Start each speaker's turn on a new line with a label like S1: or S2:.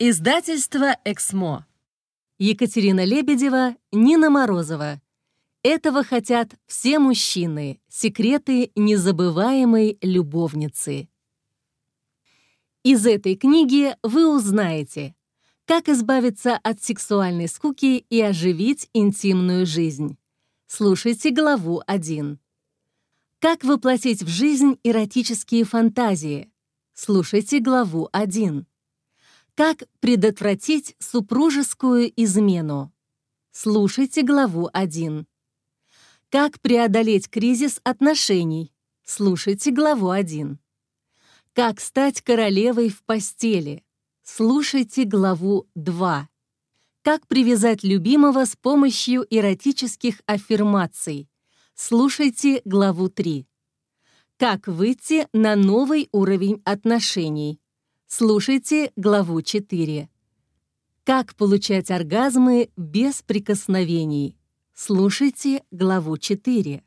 S1: Издательство «Эксмо». Екатерина Лебедева, Нина Морозова. Этого хотят все мужчины. Секреты незабываемой любовницы. Из этой книги вы узнаете, как избавиться от сексуальной скуки и оживить интимную жизнь. Слушайте главу 1. Как воплотить в жизнь эротические фантазии. Слушайте главу 1. Как предотвратить супружескую измену? Слушайте главу 1. Как преодолеть кризис отношений? Слушайте главу 1. Как стать королевой в постели? Слушайте главу 2. Как привязать любимого с помощью эротических аффирмаций? Слушайте главу 3. Как выйти на новый уровень отношений? Слушайте главу 4. Как получать оргазмы без прикосновений? Слушайте главу 4.